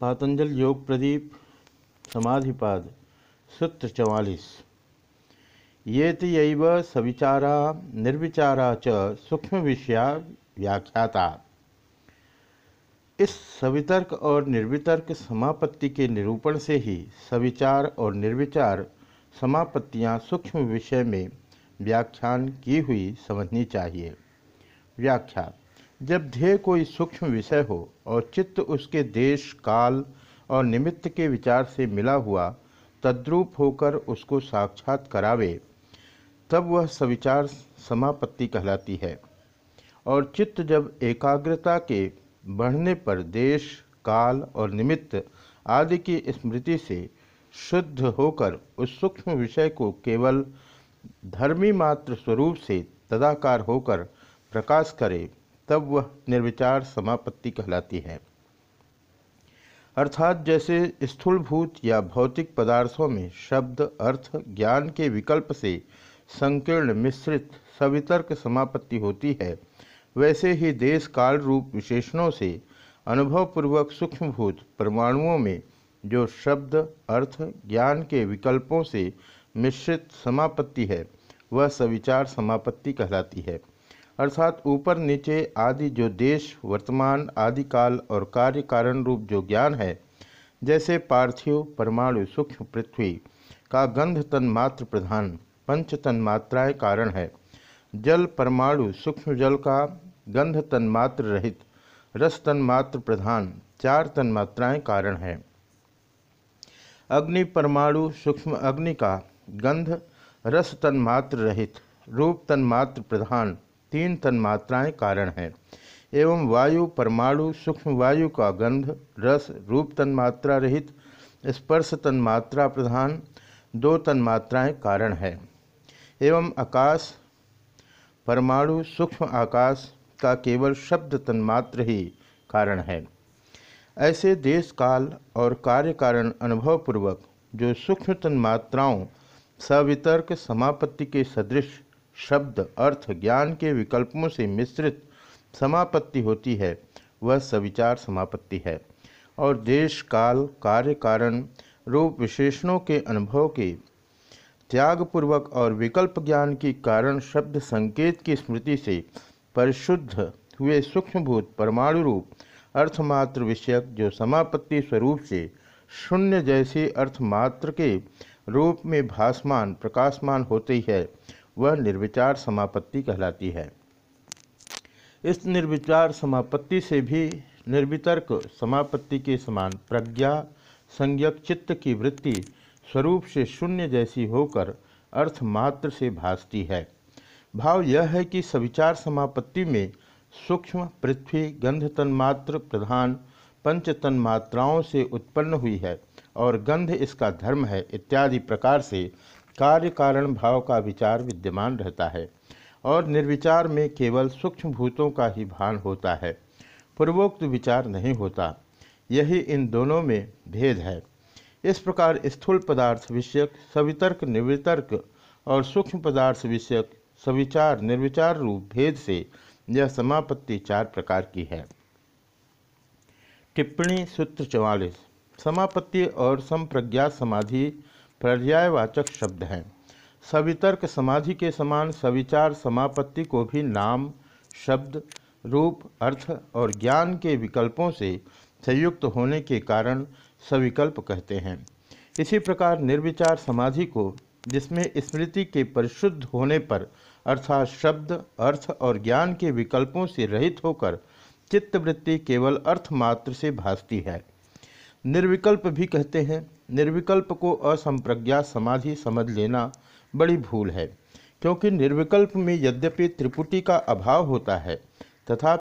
पातंजल योग प्रदीप, समाधिपाद, सूत्र चवालीस। ये तयव सविचारा, निर्विचारा च सूक्ष्म विषया व्याख्याता। इस सवितर्क और निर्वितर्क समापत्ति के निरूपण से ही सविचार और निर्विचार समापत्तियाँ सूक्ष्म विषय में व्याख्यान की हुई समझनी चाहिए। व्याख्या। जब ध्येय कोई सूक्ष्म विषय हो और चित्त उसके देश, काल और निमित्त के विचार से मिला हुआ तद्रूप होकर उसको साक्षात करावे, तब वह सविचार समापत्ति कहलाती है। और चित्त जब एकाग्रता के बढ़ने पर देश, काल और निमित्त आदि की स्मृति से शुद्ध होकर उस सूक्ष्म विषय को केवल धर्मी मात्र स्वरूप से तदाकार होकर प्रकाश करे तब वह निर्विचार समापत्ति कहलाती है। अर्थात जैसे स्थूलभूत या भौतिक पदार्थों में शब्द, अर्थ, ज्ञान के विकल्प से संकीर्ण मिश्रित सवितर्क समापत्ति होती है, वैसे ही देश काल रूप विशेषणों से अनुभवपूर्वक सूक्ष्मभूत परमाणुओं में जो शब्द, अर्थ, ज्ञान के विकल्पों से मिश्रित समापत्ति है, वह सविचार समापत्ति कहलाती है। अर्थात ऊपर नीचे आदि जो देश, वर्तमान आदि काल और कार्य कारण रूप जो ज्ञान है, जैसे पार्थिव, परमाणु, सूक्ष्म पृथ्वी का गंध तन मात्र प्रधान, पंच तन मात्राएँ कारण है। जल परमाणु, सूक्ष्म जल का गंध तन मात्र रहित, रस तन मात्र प्रधान, चार तन मात्राएँ कारण है। अग्नि परमाणु, सूक्ष्म अग्नि का गंध, रस तन मात्र रहित, रूप तन मात्र प्रधान तीन तन्मात्राएँ कारण हैं, एवं वायु, परमाणु, सूक्ष्म वायु का गंध, रस, रूप तन्मात्रा रहित, स्पर्श तन्मात्रा प्रधान, दो तन्मात्राएँ कारण है, एवं आकाश, परमाणु, सूक्ष्म आकाश का केवल शब्द तन्मात्र ही कारण है। ऐसे देश काल और कार्य कारण अनुभवपूर्वक जो सूक्ष्म तन्मात्राओं सवितर्क समापत्ति के सदृश शब्द अर्थ ज्ञान के विकल्पों से मिश्रित समापत्ति होती है, वह सविचार समापत्ति है। और देश, काल, कार्य कारण, रूप विशेषणों के अनुभव के त्यागपूर्वक और विकल्प ज्ञान की कारण शब्द संकेत की स्मृति से परिशुद्ध हुए सूक्ष्मभूत परमाणु रूप अर्थमात्र विषयक जो समापत्ति स्वरूप से शून्य जैसे अर्थमात्र के रूप में भासमान, प्रकाशमान होती है वह निर्विचार समापत्ति कहलाती है। इस निर्विचार समापत्ति से भी निर्वितर्क समापत्ति के समान प्रज्ञा, संज्ञक चित्त की वृत्ति स्वरूप से शून्य जैसी होकर अर्थ मात्र से भासती है। भाव यह है कि सविचार समापत्ति में सूक्ष्म, पृथ्वी, गंध तन्मात्र प्रधान पंच तन्मात्राओं से उत्पन्न हुई है और गंध इसका धर्म है इत्यादि प्रकार से कार्य कारण भाव का विचार विद्यमान रहता है और निर्विचार में केवल सूक्ष्म भूतों का ही भान होता है। पूर्वोक्त विचार नहीं होता। यही इन दोनों में भेद है। इस प्रकार स्थूल पदार्थ विषयक, सवितर्क निर्वितर्क और सूक्ष्म पदार्थ विषयक सविचार, निर्विचार रूप भेद से यह समापत्ति चार प्रकार की है। टिप्पणी सूत्र चवालीस। समापत्ति और संप्रज्ञा समाधि पर्यायवाचक शब्द हैं। सवितर्क समाधि के समान सविचार समापत्ति को भी नाम, शब्द, रूप, अर्थ और ज्ञान के विकल्पों से संयुक्त होने के कारण सविकल्प कहते हैं। इसी प्रकार निर्विचार समाधि को, जिसमें स्मृति के परिशुद्ध होने पर, अर्थात शब्द, अर्थ और ज्ञान के विकल्पों से रहित होकर चित्तवृत्ति केवल अर्थ मात्र से भासती है। निर्विकल्प भी कहते हैं निर्विकल्प को असंप्रज्ञा समाधि समझ लेना बड़ी भूल है, क्योंकि निर्विकल्प में यद्यपि त्रिपुटी का अभाव होता है, तथा